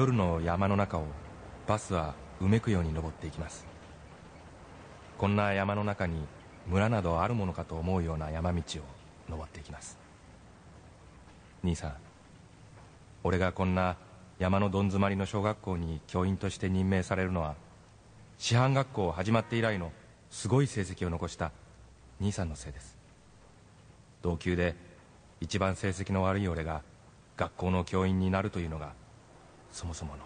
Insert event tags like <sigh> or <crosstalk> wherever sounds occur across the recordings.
夜の山の中をバスはうめくように登っていきます。こんな山の中に村などあるものかと思うような山道を登っていきます。兄さん俺がこんな山のどん詰まりの小学校に教員として任命されるのは師範学校始まって以来のすごい成績を残した兄さんのせいです。同級で一番成績の悪い俺が学校の教員になるというのがそもそもの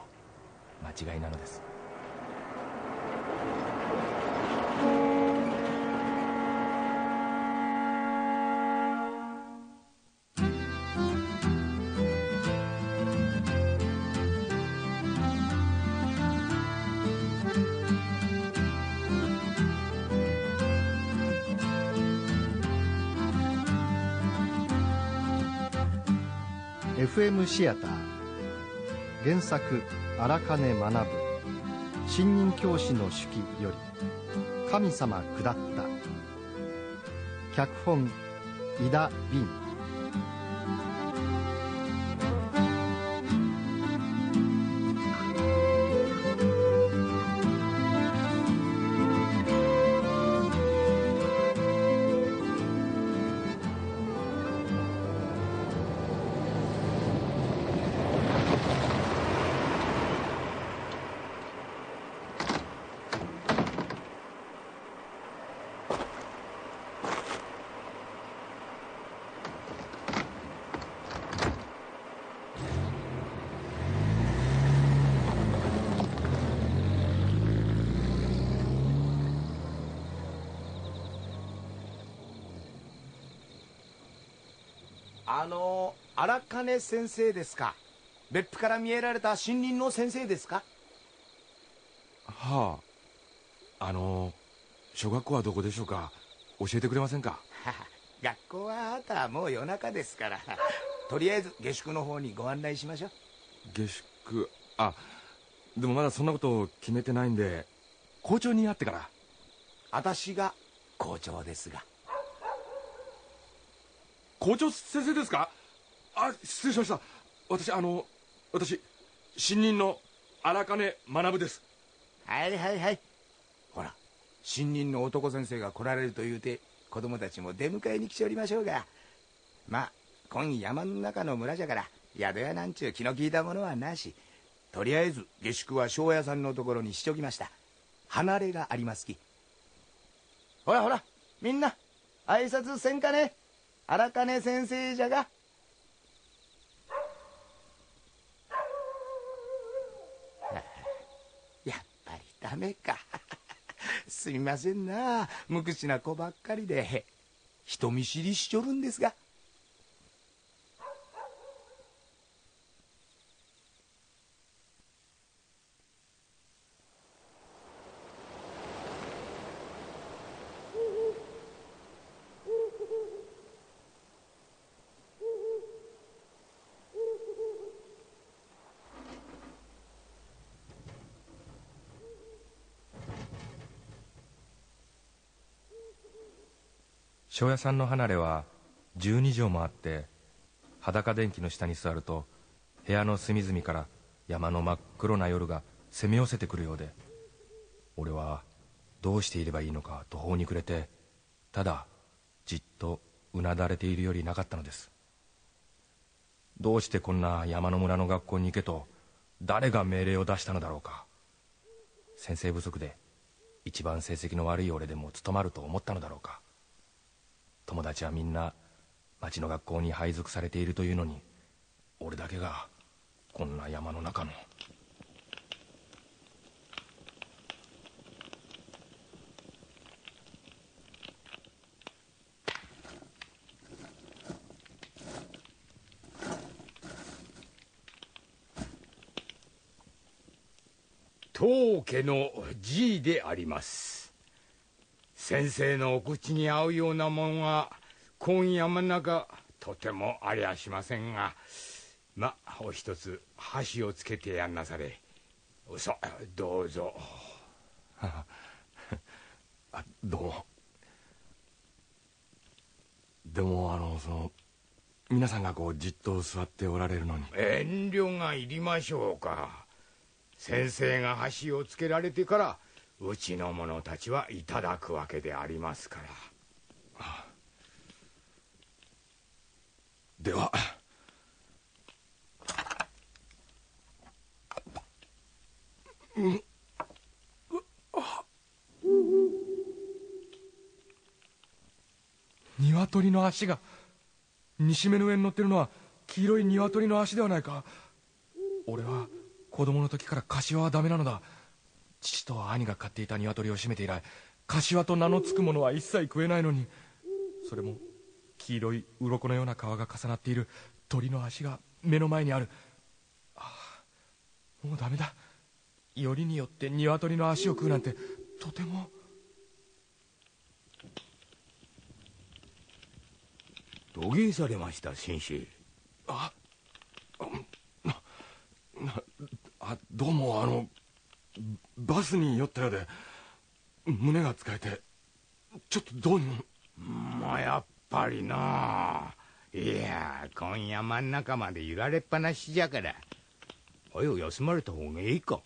間違いなのです。FM シアター。原作荒金学新任教師の手記より神様下った。脚本井田凛あの荒金先生ですか？別府から見えられた新任の先生ですか？はあ。あの小学校はどこでしょうか？教えてくれませんか？<laughs> 学校はあとはもう夜中ですから。<laughs> とりあえず下宿の方にご案内しましょう。下宿。あでもまだそんなこと決めてないんで校長に会ってから。私が校長ですが校長先生ですか？あ失礼しました。私あの私新任の荒金学です。はいはいはい。ほら新任の男先生が来られると言うて子供たちも出迎えに来ておりましょうが。まあ今山の中の村じゃから宿屋なんちゅう気の利いたものはなし。とりあえず下宿は庄屋さんのところにしときました。離れがありますき。ほらほらみんな挨拶せんかね。荒金先生じゃが。<laughs> やっぱりダメか。<laughs> すみませんな。無口な子ばっかりで。人見知りしちょるんですが。庄屋さんの離れは12畳もあって裸電気の下に座ると部屋の隅々から山の真っ黒な夜が攻め寄せてくるようで俺はどうしていればいいのか途方に暮れてただじっとうなだれているよりなかったのです。どうしてこんな山の村の学校に行けと誰が命令を出したのだろうか。先生不足で一番成績の悪い俺でも務まると思ったのだろうか。友達はみんな町の学校に配属されているというのに俺だけがこんな山の中の。当家のじいであります。先生のお口に合うようなもんは今山の中とてもありゃしませんが。まお一つ箸をつけてやんなされ。さどうぞ。<laughs> あどうも。でもあのその皆さんがこうじっと座っておられるのに。遠慮がいりましょうか。先生が箸をつけられてからうちの者たちはいただくわけでありますから。では。鶏の足が西目の上に乗っ。てるのは黄色い鶏の足ではないか俺は子供の時から柏はダメなのだ父と兄が飼っていた鶏を締めて以来柏と名の付くものは一切食えないのにそれも黄色い鱗のような皮が重なっている鳥の足が目の前にある。ああもうダメだ。よりによって鶏の足を食うなんてとても。土下されました先生あななあどうもあのバスに酔ったようで胸が使えてちょっとどうにも。まあやっぱりな。いや今夜真ん中まで揺られっぱなしじゃから。早う休まれた方がいいか。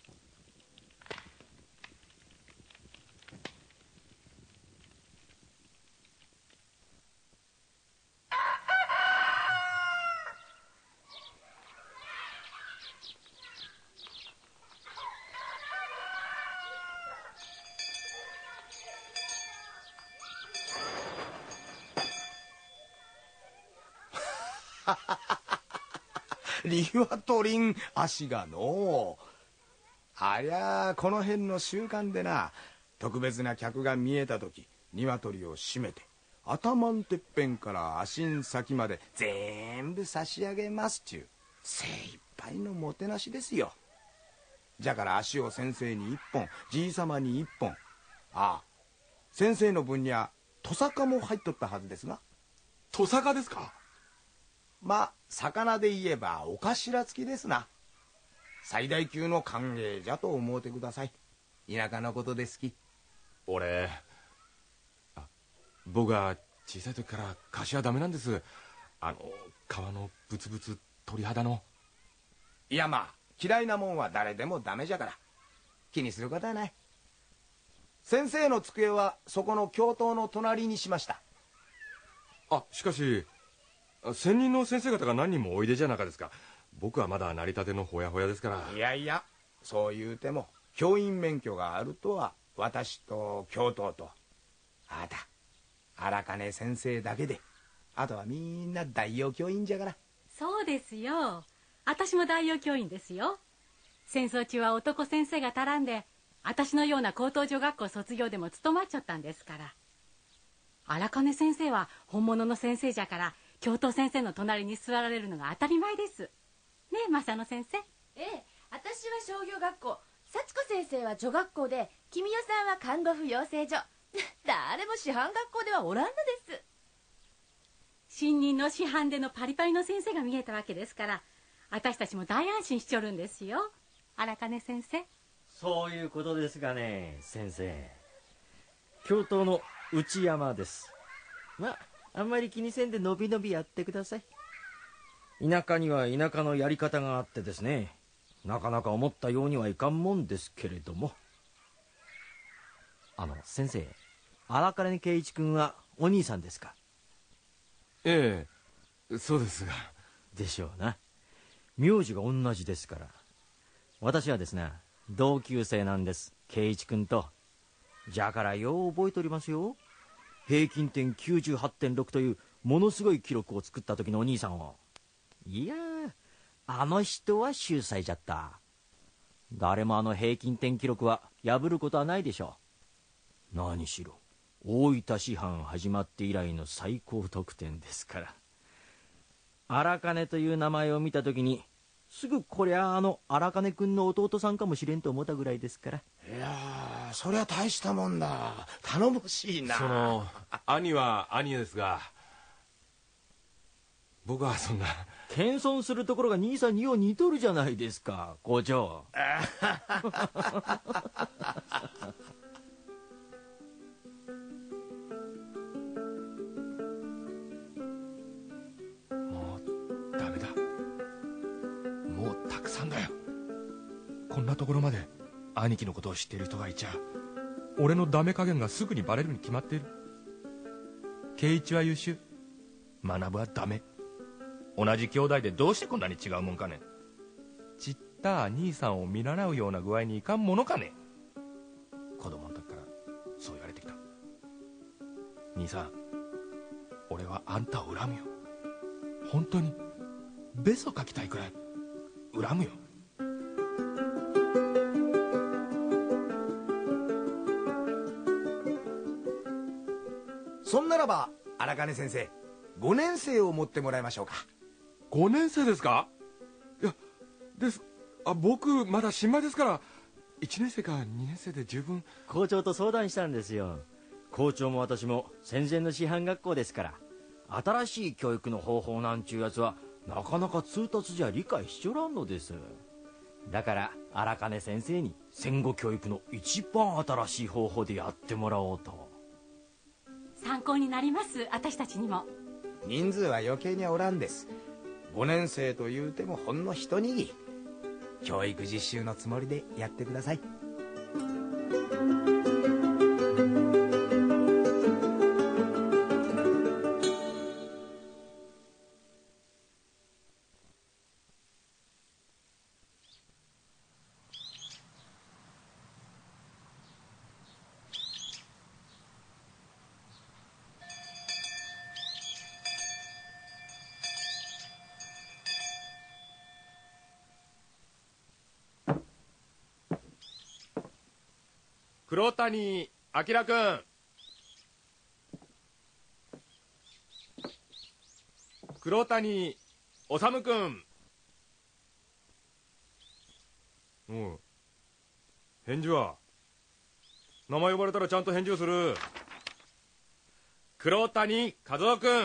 鶏ん足がのありゃあこの辺の習慣でな特別な客が見えた時鶏を締めて頭んてっぺんから足ん先まで全部差し上げますちゅう精一杯のもてなしですよ。じゃから足を先生に一本じいさまに一本。ああ先生の分にはトサカも入っとったはずですが。トサカですか？まあ魚で言えばお頭付きですな。最大級の歓迎じゃと思うてください。田舎のことですき。俺あ僕は小さい時から菓子はダメなんです。あの皮のブツブツ鳥肌の。いやまあ嫌いなもんは誰でもダメじゃから。気にすることはない。先生の机はそこの教頭の隣にしました。あしかし専任の先生方が何人もおいでじゃなかですか。僕はまだ成り立てのほやほやですから。いやいやそう言うても教員免許があるとは私と教頭と。あなた荒金先生だけであとはみんな大洋教員じゃから。そうですよ。私も大洋教員ですよ。戦争中は男先生が足らんで私のような高等女学校卒業でも務まっちゃったんですから。荒金先生は本物の先生じゃから教頭先生の隣に座られるのが当たり前です。ねえ正野先生。ええ私は商業学校。幸子先生は女学校で君代さんは看護婦養成所。<laughs> 誰も師範学校ではおらんのです。新任の師範でのパリパリの先生が見えたわけですから私たちも大安心しちょるんですよ。荒金先生。そういうことですがね先生。教頭の内山です。まああんまり気にせんでのびのびやってください。田舎には田舎のやり方があってですね。なかなか思ったようにはいかんもんですけれども。あの先生荒金圭一君はお兄さんですか？ええそうですが。でしょうな。名字が同じですから。私はですね同級生なんです圭一君と。じゃからよう覚えておりますよ平均点98.6というものすごい記録を作った時のお兄さんを。いやあの人は秀才じゃった。誰もあの平均点記録は破ることはないでしょう。何しろ大分師範始まって以来の最高得点ですから。荒金という名前を見た時にすぐこりゃあの荒金君の弟さんかもしれんと思ったぐらいですから。いやそりゃ大したもんだ。頼もしいな。その兄は兄ですが僕はそんな。謙遜するところが兄さんによう似とるじゃないですか校長 <laughs> もうダメだ。もうたくさんだよ。こんなところまで。兄貴のことを知っている人がいちゃ俺のダメ加減がすぐにバレるに決まっている。圭一は優秀。学はダメ。同じ兄弟でどうしてこんなに違うもんかね。ちった兄さんを見習うような具合にいかんものかね。子供の時からそう言われてきた。兄さん俺はあんたを恨むよ。本当にベソ書きたいくらい恨むよ。そんならば荒金先生5年生を持ってもらいましょうか。5年生ですか？いやです。あ僕まだ新米ですから1年生か2年生で十分。校長と相談したんですよ。校長も私も戦前の師範学校ですから。新しい教育の方法なんちゅうやつはなかなか通達じゃ理解しちょらんのです。だから荒金先生に戦後教育の一番新しい方法でやってもらおうと参考になります私たちにも。人数は余計におらんです。5年生というてもほんの一握り。教育実習のつもりでやってください。黒谷明君。黒谷修君。おう。返事は？名前呼ばれたらちゃんと返事をする。黒谷和夫君。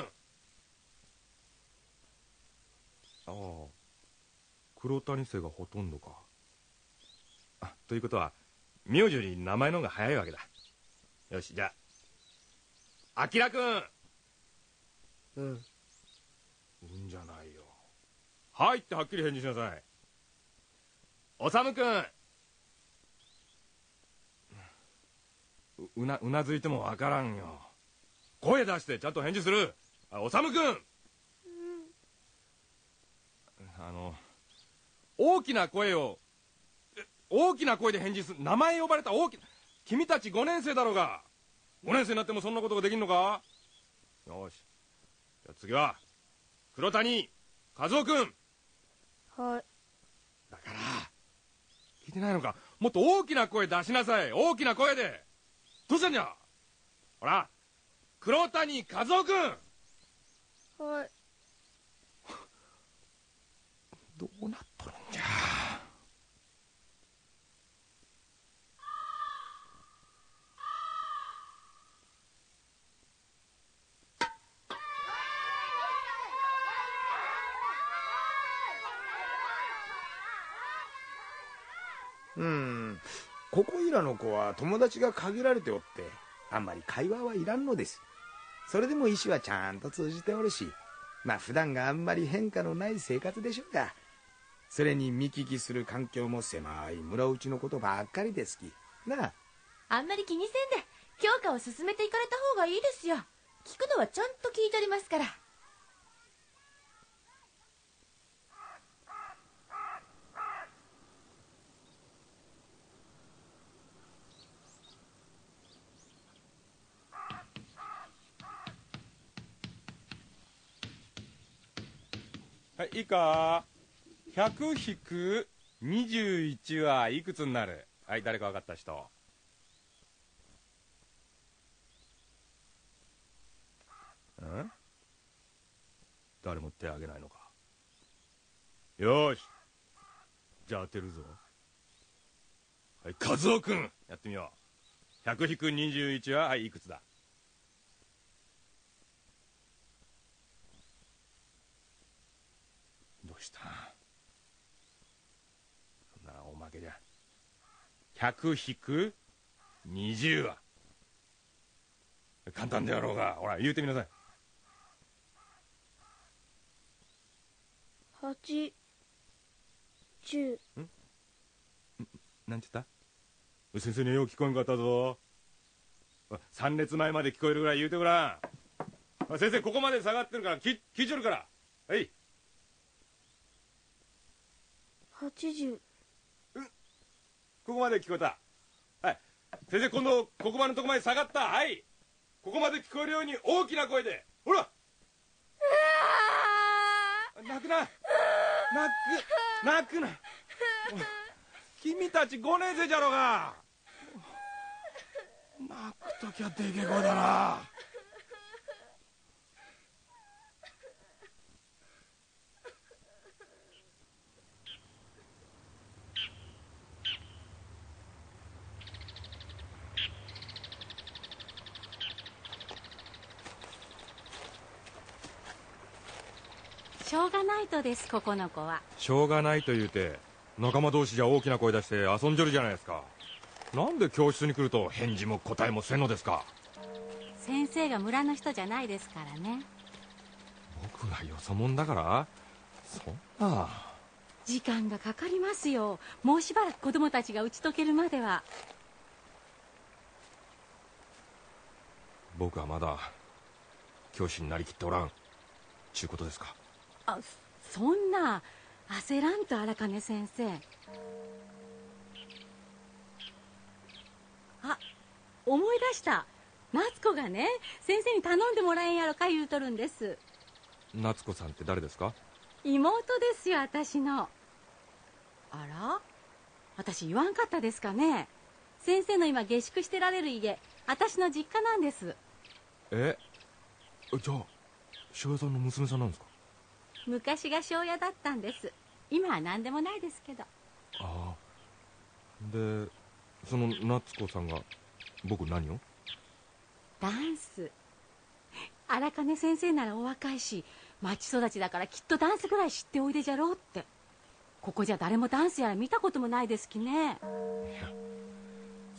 ああ。黒谷生がほとんどか。あということは名字より名前の方が早いわけだ。よしじゃあ。明君。うん。うんじゃないよ。はいってはっきり返事しなさい。修君。ううなうなずいてもわからんよ。声出してちゃんと返事する。あ修君。あの大きな声をえ大きな声で返事する。名前呼ばれた大きな君たち5年生だろうが。5年生になってもそんなことができんのか？よし。じゃあ次は黒谷和夫君。はい。だから聞いてないのか？もっと大きな声出しなさい。大きな声で。どうしたんじゃ？ほら黒谷和夫君。はい。<laughs> どうなっとるんじゃ？うん。ここいらの子は友達が限られておってあんまり会話はいらんのです。それでも意思はちゃんと通じておるしまあ普段があんまり変化のない生活でしょうがそれに見聞きする環境も狭い村内のことばっかりで好き。なあ。あんまり気にせんで教科を進めていかれた方がいいですよ。聞くのはちゃんと聞いておりますから。はいいいか100引く21はいくつになる？はい誰か分かった人。誰も手挙げないのか。よし。じゃあ当てるぞ。はい和夫君やってみよう。100引く21ははいいくつだ？どうした。そんなおまけじゃ。100引く20は簡単であろうがほら言うてみなさい。八十なんて言っ先生にはよう聞こえんかったぞ。3列前まで聞こえるぐらい言うてごらん。先生ここまで下がってるから聞聞いちょるから。はい80ここまで聞こえた。はい。先生今度黒板のとこまで下がった。はい。ここまで聞こえるように大きな声で。ほら。泣くな。泣く。泣くな。君たち5年生じゃろうが。<laughs> 泣くときはでけえ声だなしょうがないとですここの子は。しょうがないと言うて仲間同士じゃ大きな声出して遊んじょるじゃないですか。なんで教室に来ると返事も答えもせんのですか？先生が村の人じゃないですからね。僕がよそ者だからそんな。時間がかかりますよ。もうしばらく子供たちが打ち解けるまでは。僕はまだ教師になりきっておらん。ちゅうことですかあそそんな焦らんと荒金先生。あ思い出した。夏子がね先生に頼んでもらえんやろか言うとるんです。夏子さんって誰ですか？妹ですよ私の。あら？私言わんかったですかね？先生の今下宿してられる家私の実家なんです。えじゃあ庄屋さんの娘さんなんですか？昔が庄屋だったんです。今は何でもないですけど。ああ。でその夏子さんが僕何を？ダンス。荒金先生ならお若いし町育ちだからきっとダンスぐらい知っておいでじゃろうって。ここじゃ誰もダンスやら見たこともないですきね。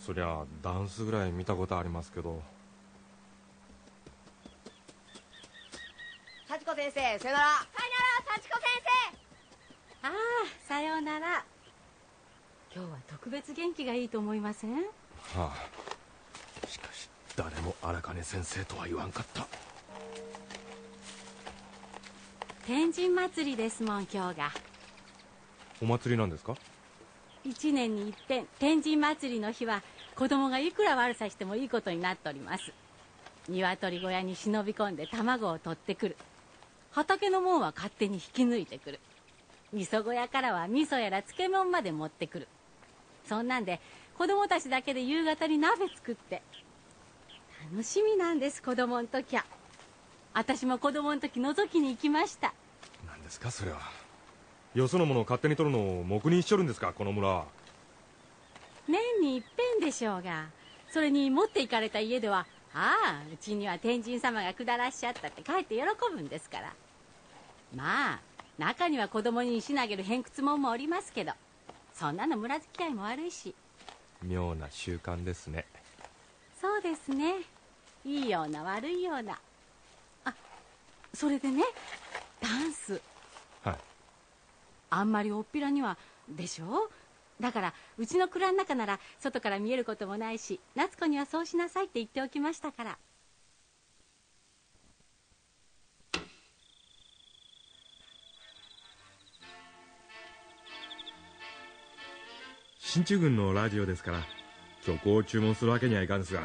そりゃダンスぐらい見たことありますけど子先生さよなら。さよなら幸子先ああさようなら。今日は特別元気がいいと思いません？はあ。しかし誰も荒金先生とは言わんかった。天神祭りですもん今日が。お祭りなんですか？一年に一遍。天神祭りの日は子供がいくら悪さしてもいいことになっております。鶏小屋に忍び込んで卵を取ってくる畑の門は勝手に引き抜いてくる。味噌小屋からは味噌やら漬物まで持ってくる。そんなんで子供たちだけで夕方に鍋作って楽しみなんです子供の時は。私も子供の時覗きに行きました。何ですかそれは。よそのものを勝手に取るのを黙認しちょるんですかこの村。は年に一遍でしょうが。それに持って行かれた家ではああうちには天神様が下らっしゃったって帰って喜ぶんですからまあ中には子供に石投げる偏屈者もおりますけどそんなの村付き合いも悪いし。妙な習慣ですね。そうですね。いいような悪いような。あそれでねダンス。はい。あんまりおっぴらにはでしょ？だからうちの蔵の中なら外から見えることもないし夏子にはそうしなさいって言っておきましたから進駐軍のラジオですから曲を注文するわけにはいかんですが。い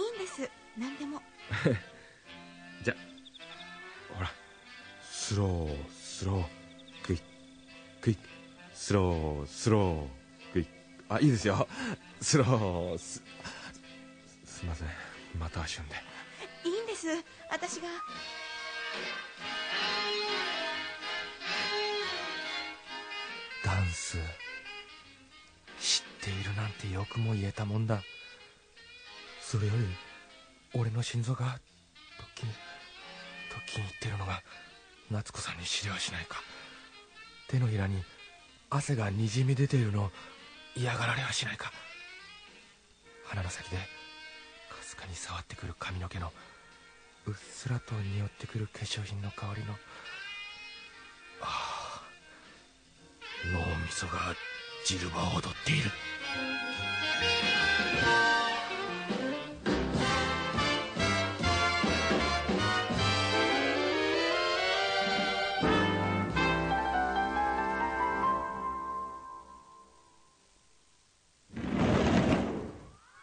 いんです。何でも。<laughs> じゃほらスロースロークイック。イッスロースロークイッあいいですよ。<laughs> スローすすいません。また足踏んで。いいんです。私がっているなんてよくも言えたもんだ。それより俺の心臓が時に時に言ってるのが夏子さんに知りはしないか。手のひらに汗がにじみ出ているの嫌がられはしないか。鼻の先でかすかに触ってくる髪の毛のうっすらと匂ってくる化粧品の香りの。ああ脳みそがジルバを踊っている。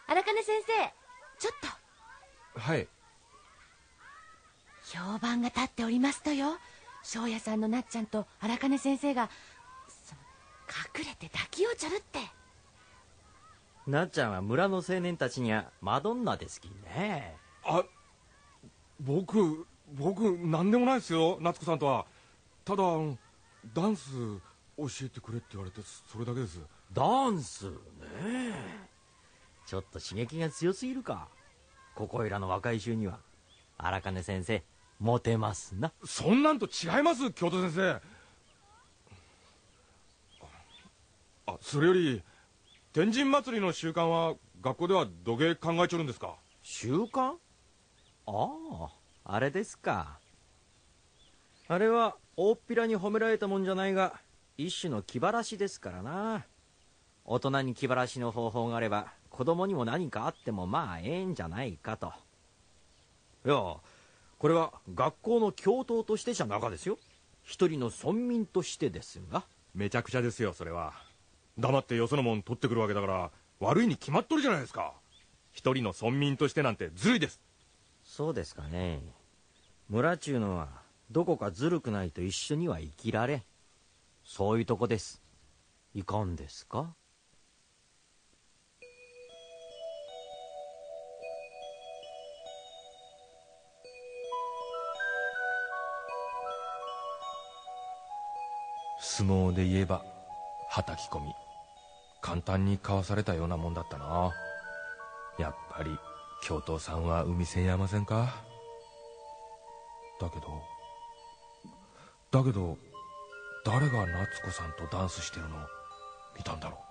荒金先生ちょっと。はい。評判が立っておりますとよ。庄屋さんのなっちゃんと荒金先生が隠れて抱きをちょるって。なっちゃんは村の青年たちにはマドンナですきね。あ僕僕何でもないですよ夏子さんとは。ただダンス教えてくれって言われてそれだけです。ダンスね。えちょっと刺激が強すぎるか。ここいらの若い衆には。荒金先生モテますな。そんなんと違います京都先生あそれより天神祭りの習慣は学校ではどげ考えちょるんですか？習慣？あああれですか。あれは大っぴらに褒められたもんじゃないが一種の気晴らしですからな。大人に気晴らしの方法があれば子供にも何かあってもまあええんじゃないかと。いやこれは学校の教頭としてじゃなかですよ。一人の村民としてですが。めちゃくちゃですよそれは黙ってよそのもん取ってくるわけだから悪いに決まっとるじゃないですか。一人の村民としてなんてずるいです。そうですかね。村ちゅうのはどこかずるくないと一緒には生きられん。そういうとこです。いかんですか？相撲で言えばはたき込み。簡単にかわされたようなもんだったな。やっぱり教頭さんは海せんやませんか？だけどだけど誰が夏子さんとダンスしてるの見たんだろう。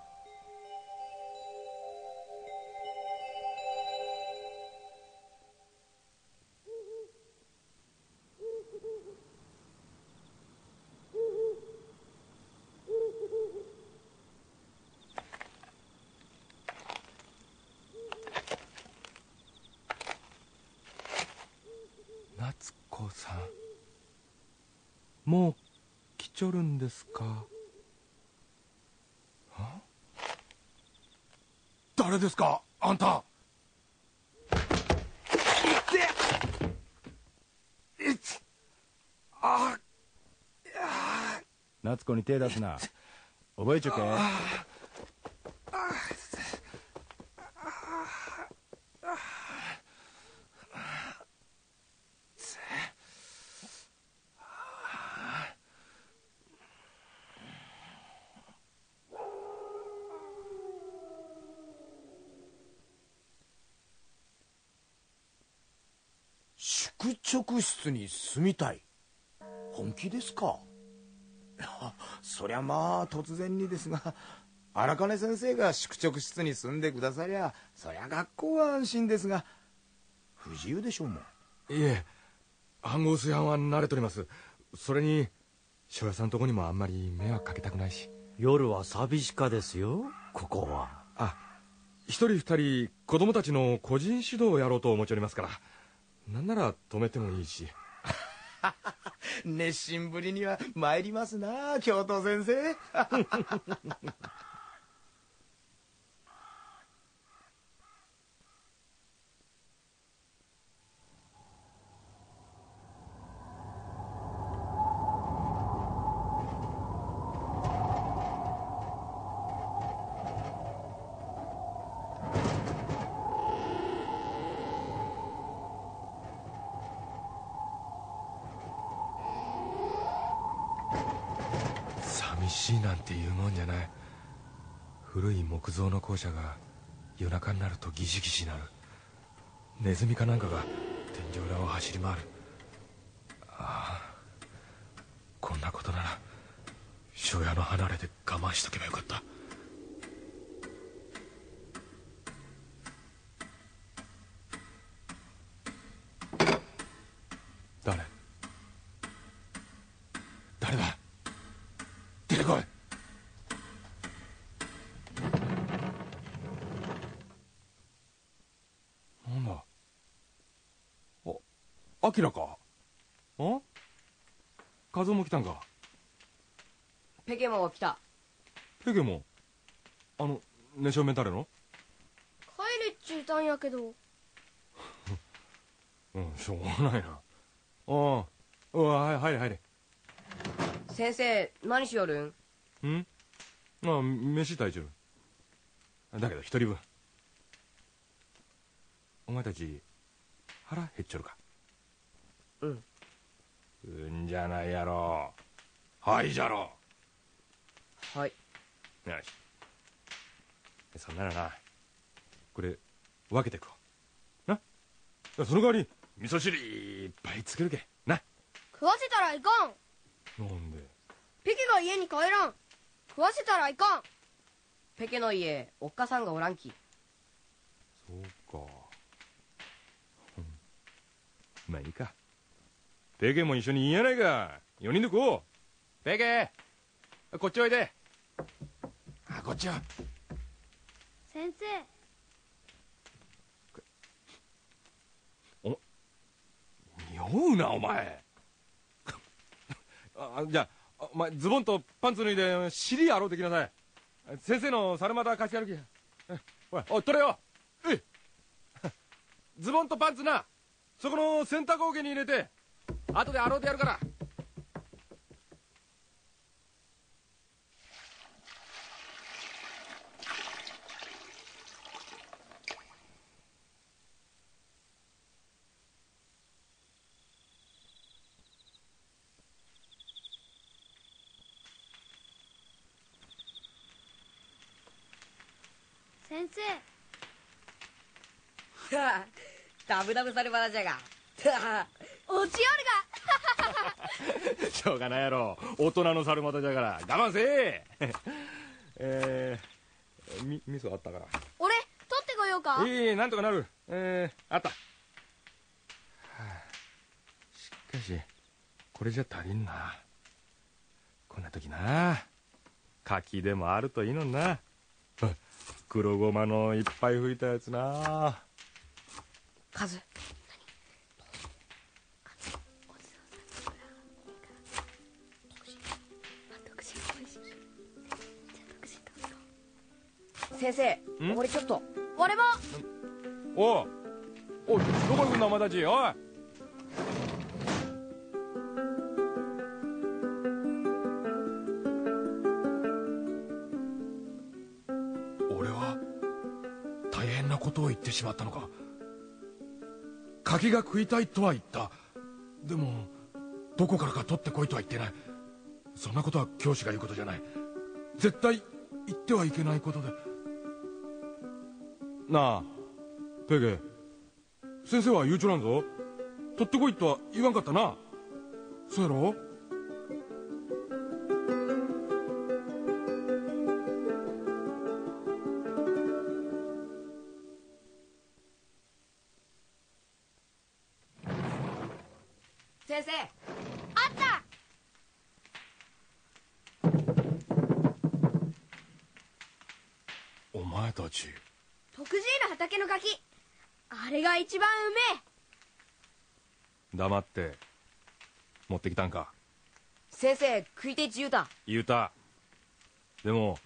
手出すな。覚えちょけ。宿直室に住みたい。本気ですか？そりゃまあ突然にですが <laughs> 荒金先生が宿直室に住んでくださりゃそりゃ学校は安心ですが不自由でしょうもん。いえ暗号炊飯は慣れとります。それに庄屋さんとこにもあんまり迷惑かけたくないし。夜は寂しかですよここは。あ一人二人子供たちの個人指導をやろうと思っておりますからなんなら止めてもいいし <laughs> 熱心ぶりには参りますな教頭先生 <laughs> 寂しいなんて言うもんじゃない古い木造の校舎が夜中になるとギシギシなる。ネズミかなんかが天井裏を走り回る。ああこんなことなら庄屋の離れで我慢しとけばよかった誰誰だ出てこいアキラか。あカズオも来たんか。ペケモン来た。ペケもあの寝正面誰の？帰れっちゅうたんやけど。<laughs> うんしょうがないな。ああ。うわはい入れ入れ。先生何しよるん？ん？ああ飯炊いちゅうだけど一人分。お前たち腹減っちょるかうん。うんじゃないやろ。はいじゃろ。はい。よし。そんならな。これ分けてくわ。な。その代わり味噌汁いっぱい作るけ。な。食わせたらいかん。なんで。ペケが家に帰らん。食わせたらいかん。ペケの家おっかさんがおらんき。そうか。うん。まあいいかペケも一緒にいいやないか。4人で食おう。ペケ。こっちおいで。あこっちは。先生。匂うなお前。<laughs> あじゃあお前ズボンとパンツ脱いで尻洗うてきなさい。先生の猿股貸してやるき。え <laughs> おいおい取れよ。えい <laughs> ズボンとパンツな。そこの洗濯桶に入れて後で洗うてやるから。先生。ダブダブされ話じゃがおちよ <laughs> しょうがないやろ。大人の猿股じゃから。我慢せえ。<laughs> えー、み味噌あったからるが俺取ってこようか。いいなんとかなる。えー、あった、はあ、しかしこれじゃ足りんな。こんな時な。柿でもあるといいのにな。あ <laughs> 黒ごまのいっぱい吹いたやつな。カ先生ん？俺ちょっと。俺も。おう。おいどこ行くんだお前たち？おい。俺は大変なことを言ってしまったのか。柿が食いたいとは言った。でもどこからか取ってこいとは言ってない。そんなことは教師が言うことじゃない。絶対言ってはいけないことでなあペゲ。先生は言うちょらんぞ。取ってこいとは言わんかったな。そうやろ？黙って持ってきたんか？先生食いてえち言うた言うた。でも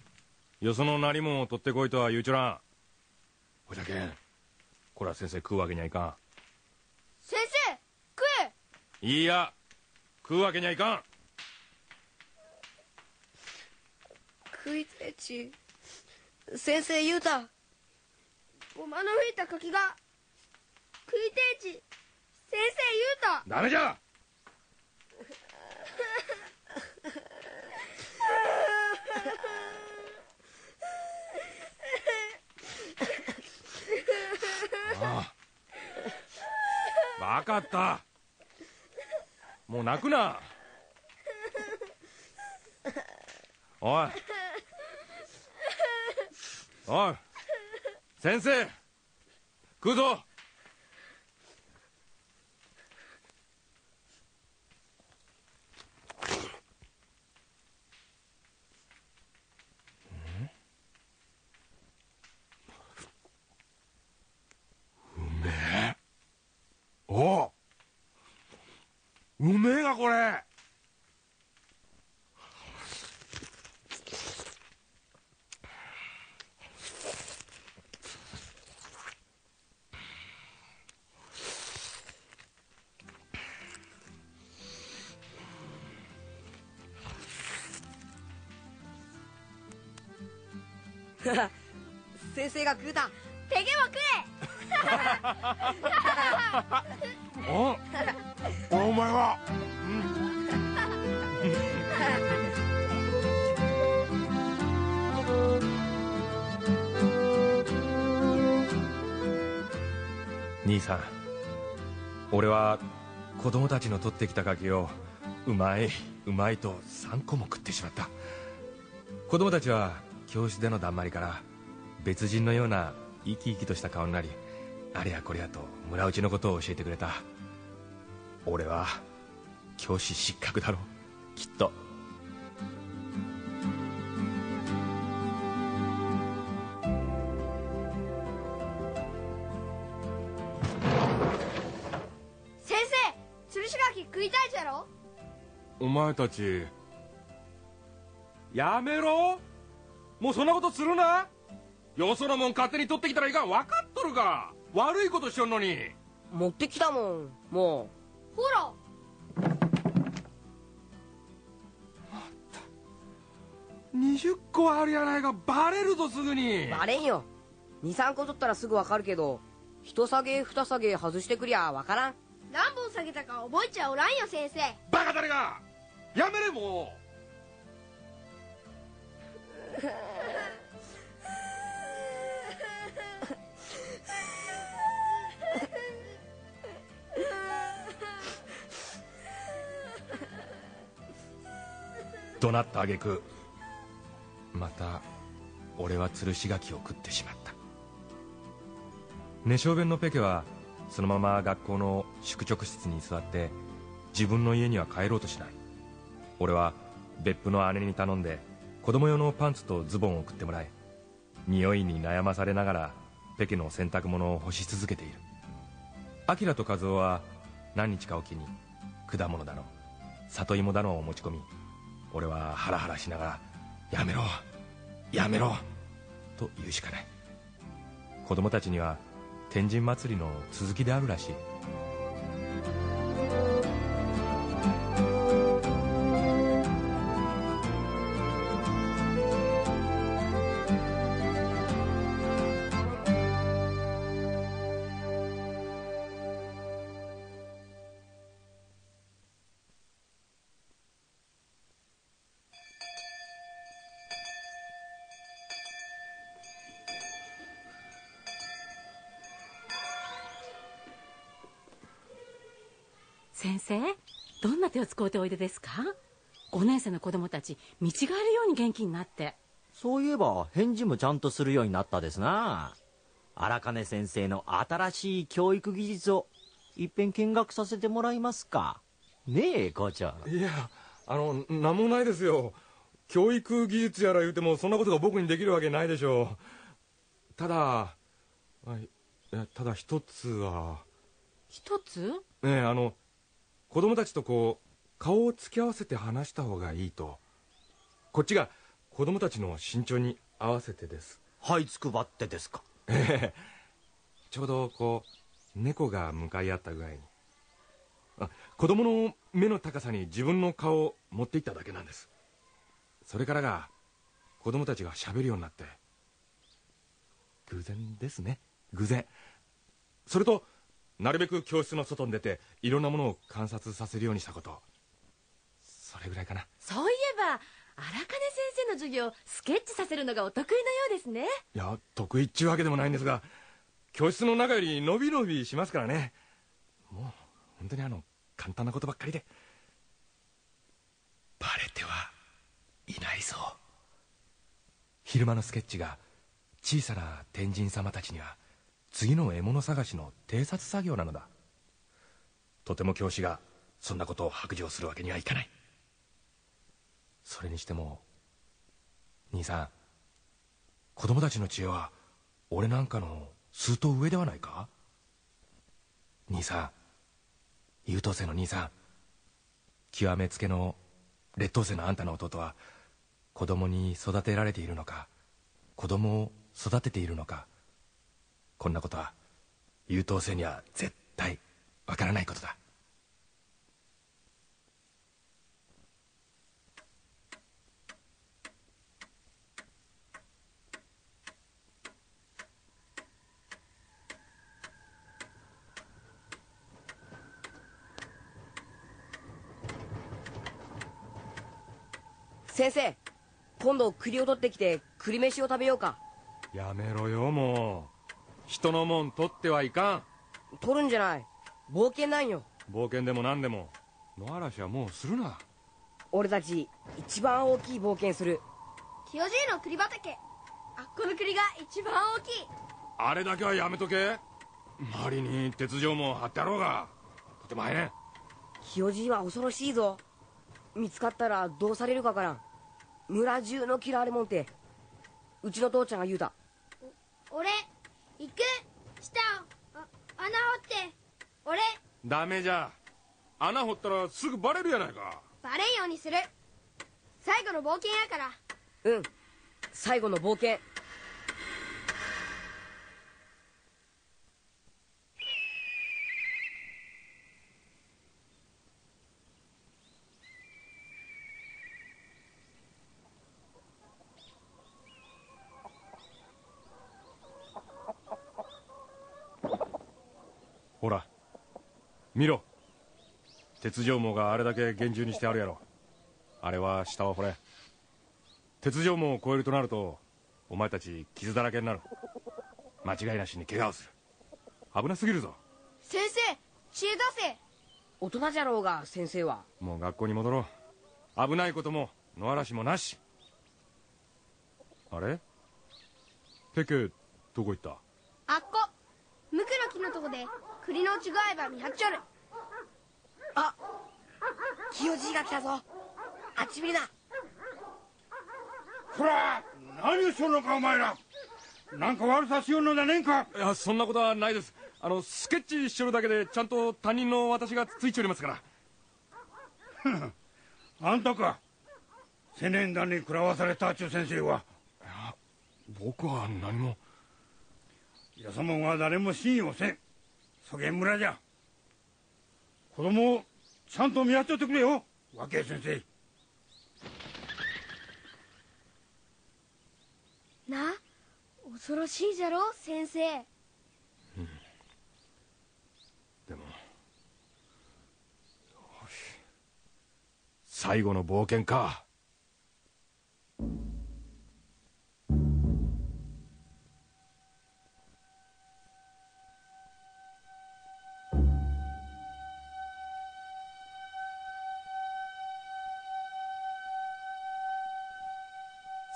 よそのなりもんを取ってこいとは言うちょらん。ほじゃけんこれは先生食うわけにはいかん。先生食え！いいや食うわけにはいかん。食いてえち。先生言うた。ごまの吹いた柿が食いてえち先生言うたダメじゃ。ああ。分かった。もう泣くな。おい。おい。先生。食うぞ。生が食うたペゲも食おお前は、兄さん俺は子供たちの取ってきた柿をうまいうまいと3個も食ってしまった。子供たちは教室でのだんまりから別人のような生き生きとした顔になりあれやこれやと村内のことを教えてくれた。俺は教師失格だろう。きっと。先生吊るし柿食いたいじゃろ？お前たちやめろ？もうそんなことするな？よそのもん勝手に取ってきたらいかん。分かっとるか悪いことしよんのに。持ってきたもん。もほら。20個あるやないか。バレるぞすぐに。うバレんよ。23個取ったらすぐわかるけど一下げ二下げ外してくりゃわからん。何本下げたか覚えちゃおらんよ先生。バカ誰が。やめれも <laughs> 怒鳴った挙句また俺は吊るし柿を食ってしまった。寝小便のペケはそのまま学校の宿直室に座って自分の家には帰ろうとしない。俺は別府の姉に頼んで子供用のパンツとズボンを送ってもらい匂いに悩まされながらペケの洗濯物を干し続けている。アキラとカズオは何日かおきに果物だの里芋だのを持ち込み俺はハラハラしながら「やめろやめろ」と言うしかない。子供たちには天神祭りの続きであるらしい。生の子供たち見違えるように元気になって。そういえば返事もちゃんとするようになったですな。荒金先生の新しい教育技術をいっぺん見学させてもらいますか。ねえ校長。いやあの何もないですよ。教育技術やら言うてもそんなことが僕にできるわけないでしょう。ただただ一つは。一つ？ねえあの子供たちとこう顔を突き合わせて話した方がいいと。こっちが子供たちの身長に合わせてです。はいつくばってですか？ええ。ちょうどこう猫が向かい合った具合に。あ子供の目の高さに自分の顔を持っていっただけなんです。それからが子供たちが喋るようになって。偶然ですね。偶然。それとなるべく教室の外に出ていろんなものを観察させるようにしたことそれぐらいかな。そういえば荒金先生の授業スケッチさせるのがお得意のようですね。いや得意っちゅうわけでもないんですが教室の中より伸び伸びしますからね。もう本当にあの簡単なことばっかりで。バレてはいないぞ。昼間のスケッチが小さな天神様たちには次の獲物探しの偵察作業なのだ。とても教師がそんなことを白状するわけにはいかないそれにしても兄さん子供たちの知恵は俺なんかの数頭上ではないか？兄さん優等生の兄さん極めつけの劣等生のあんたの弟は子供に育てられているのか？子供を育てているのか？こんなことは優等生には絶対わからないことだ。先生今度栗を取ってきて栗飯を食べようか。やめろよもう。人のもん取ってはいかん。取るんじゃない。冒険なんよ。冒険でも何でも。野嵐はもうするな。俺たち一番大きい冒険する。清じいの栗畑。あっこの栗が一番大きい。あれだけはやめとけ。周りに鉄条も張ってあろうが。とても入れ。ん清じいは恐ろしいぞ。見つかったらどうされるかわからん村中の嫌われもんってうちの父ちゃんが言うた。俺行く？下あ穴掘って。俺。ダメじゃ。穴掘ったらすぐバレるやないか。バレんようにする。最後の冒険やから。うん。最後の冒険鉄条網があれだけ厳重にしてあるやろ。あれは下はこれ。鉄条網を越えるとなるとお前たち傷だらけになる。間違いなしに怪我をする。危なすぎるぞ。先生知恵出せ。大人じゃろうが先生は。もう学校に戻ろう。危ないことも野嵐もなし。あれ？ペケどこ行った？あっこ。無垢の木のとこで栗の内側えば見張っちょるあ清じいが来たぞ。あっち見るな。ほら何をしよるのかお前ら。なんか悪さしようのじゃねえんか。いやそんなことはないです。あのスケッチしとるだけでちゃんと他人の私がついておりますから。<laughs> あんたか。青年団に食らわされたっちゅう先生は。僕は何も。よそ者は誰も信用せん。そげん村じゃ子供をちゃんと見張っちゃってくれよ。若い先生。な恐ろしいじゃろ先生。でも最後の冒険か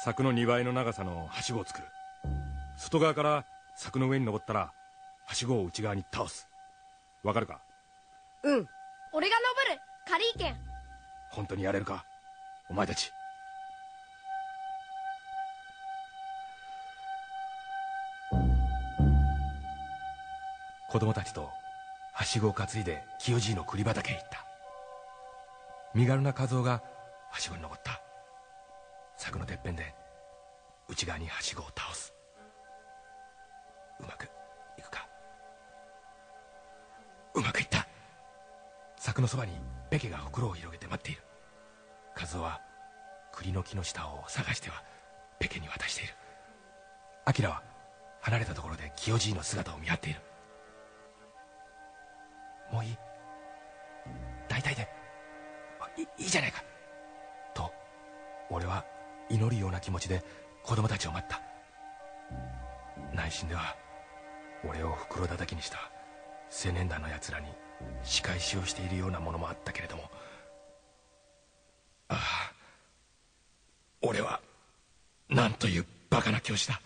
柵の2倍の長さのはしごを作る。外側から柵の上に登ったらはしごを内側に倒す。わかるか？うん。俺が登る。軽いけん本当にやれるか？お前たち。子供たちとはしごを担いで清じいの栗畑へ行った。身軽な和夫がはしごに登った柵のてっぺんで内側にはしごを倒す。うまくいくか？うまくいった。柵のそばにペケがほくろを広げて待っている。和夫は栗の木の下を探してはペケに渡している。明は離れたところで清じいの姿を見張っている。もういい？大体で。いいいじゃないか。と俺は祈るような気持ちで子供たちを待った。内心では俺を袋叩きにした青年団のやつらに仕返しをしているようなものもあったけれども。ああ俺はなんというバカな教師だ。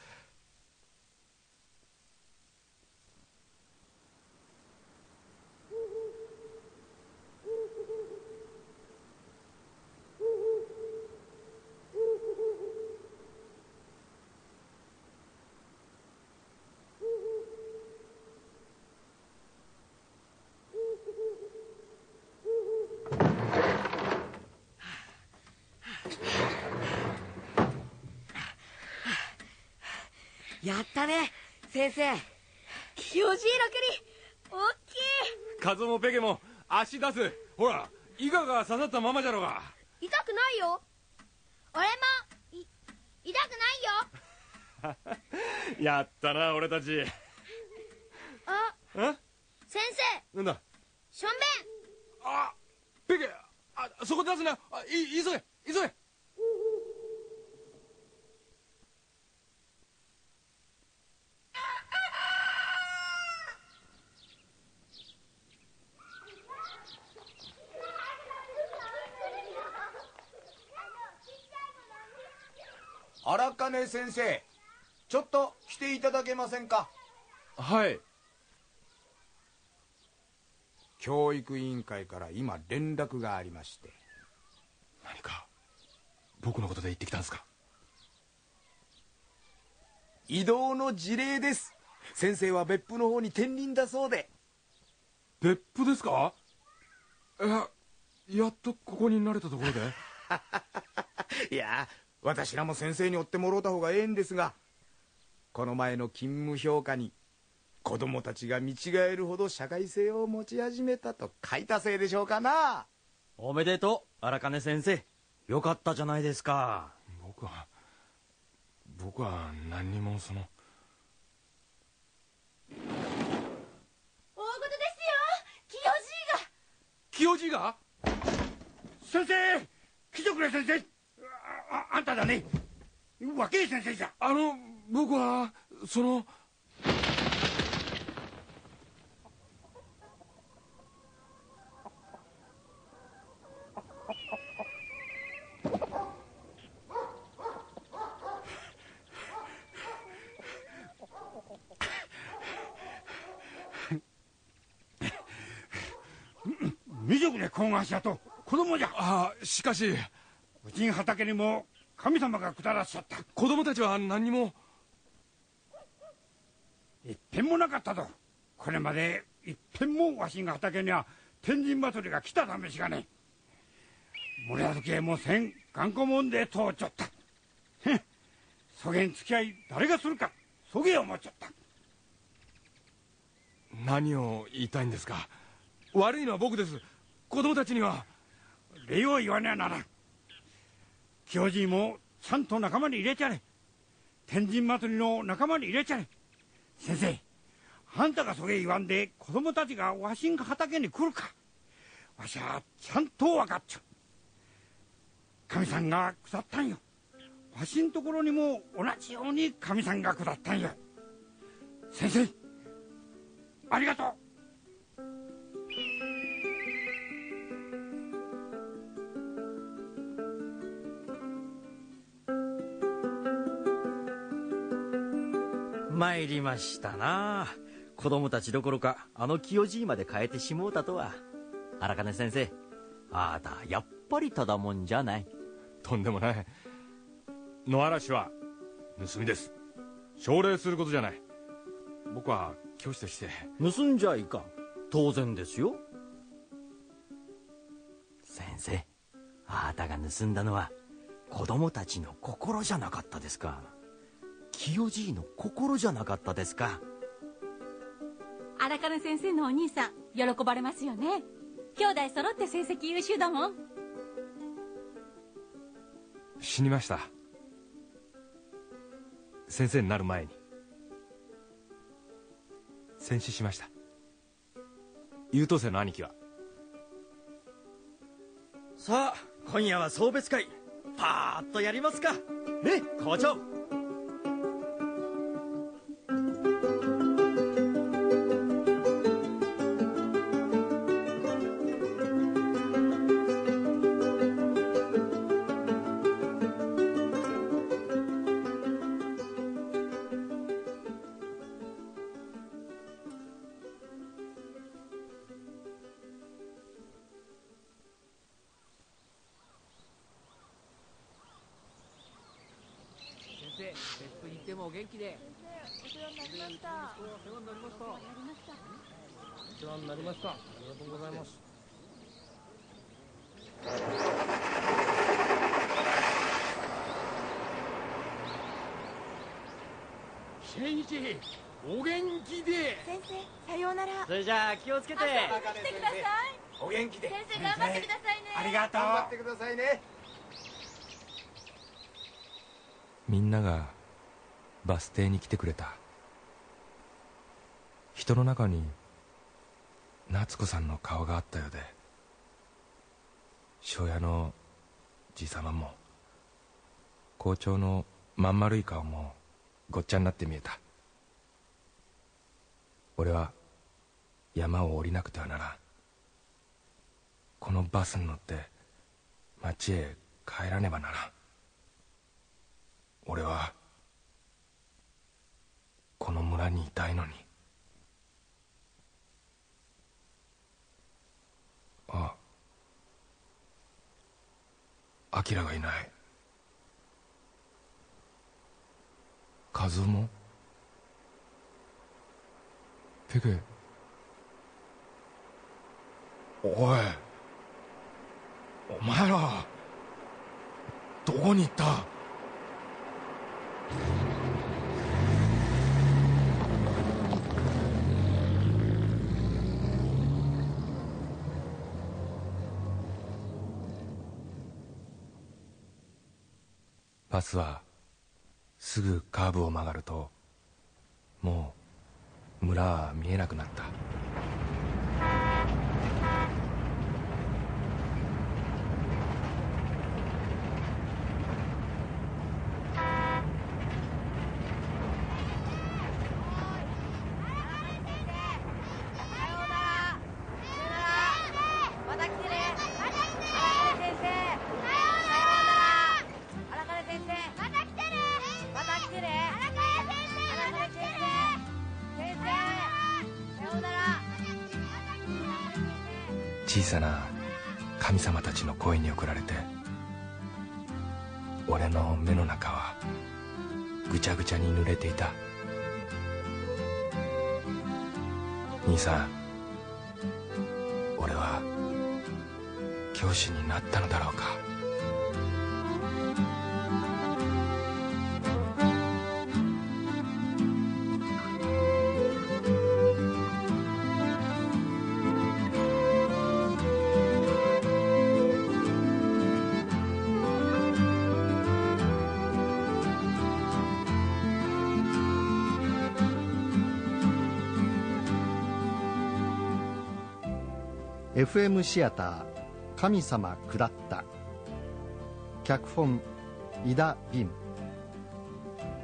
やったね先生。清じいの栗大きい。カズもペケも足出す。ほらイガが刺さったままじゃろうが。痛くないよ。俺もい痛くないよ。<laughs> やったな俺たち。あえ？先生。なんだ？しょんべん。あペケあそこ出すな。あい急げ急げかね先生ちょっと来ていただけませんか？はい。教育委員会から今連絡がありまして。何か僕のことで言ってきたんですか？異動の辞令です。先生は別府の方に転任だそうで。別府ですか？えやっとここに慣れたところで。<laughs> いや私らも先生に追ってもろうた方がええんですがこの前の勤務評価に子供たちが見違えるほど社会性を持ち始めたと書いたせいでしょうかな。おめでとう荒金先生。よかったじゃないですか。僕は僕は何にもその大事ですよ清じいが？先生来てくれ先生ああんただね。若い先生じゃ。あの僕はその。<laughs> 見てくれこん足跡子供じゃ。ああしかしうちん畑にも神様が下らっしゃった。子供たちは何にも。一遍もなかったと。これまで一遍もわしんが畑には天神祭りが来た試しがね。え森預けもせん頑固もんで通っちゃった。そげん付き合い誰がするかそげ思っちゃった。何を言いたいんですか。悪いのは僕です。子供たちには。礼を言わねゃならん清じもちゃんと仲間に入れちゃれ。天神祭りの仲間に入れちゃれ。先生あんたがそげ言わんで子供たちがわしんが畑に来るか。わしはちゃんと分かっちゃう神さんが下ったんよ。わしんところにも同じように神さんが下ったんよ。先生ありがとう。参りましたな。子供たちどころかあの清じいまで変えてしもうたとは。荒金先生あなたやっぱりただもんじゃない。とんでもない。野嵐は盗みです。奨励することじゃない。僕は教師として。盗んじゃいか。ん当然ですよ。先生あなたが盗んだのは子供たちの心じゃなかったですか清じいの心じゃなかったですか？荒金先生のお兄さん喜ばれますよね。兄弟揃って成績優秀だもん。死にました。先生になる前に。戦死しました。優等生の兄貴は。さあ今夜は送別会パーッとやりますか。ね校長別府に行ってもお元気で。お世話になりました。お世話になりました。お世話になりましたありがとうございます。千一お元気で。先生さようなら。それじゃあ気をつけて。来てください。お元気で。先生頑張ってくださいね。ありがとう。頑張ってくださいねみんながバス停に来てくれた。人の中に夏子さんの顔があったようで。庄屋のじいさまも校長のまん丸い顔もごっちゃになって見えた。俺は山を降りなくてはならん。このバスに乗って町へ帰らねばならん。俺はこの村にいたいのに。あアキラがいない。カズもペケおいお前らどこに行った？バスはすぐカーブを曲がるともう村は見えなくなった。FM シアター「神様下った」脚本井田凛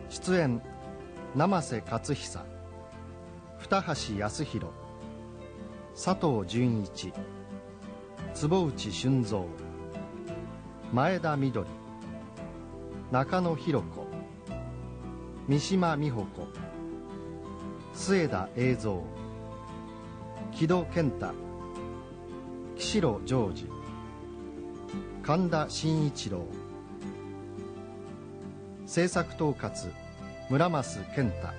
出演生瀬勝久。二橋康弘。佐藤純一。坪内俊三。前田みどり。中野博子。三島美穂子。末田栄三。木戸健太。岸路ジョージ神田真一郎。制作統括村増健太。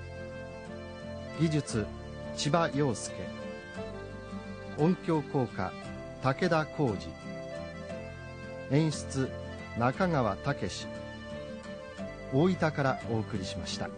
技術千葉陽介。音響効果武田浩二。演出中川武大分からお送りしました。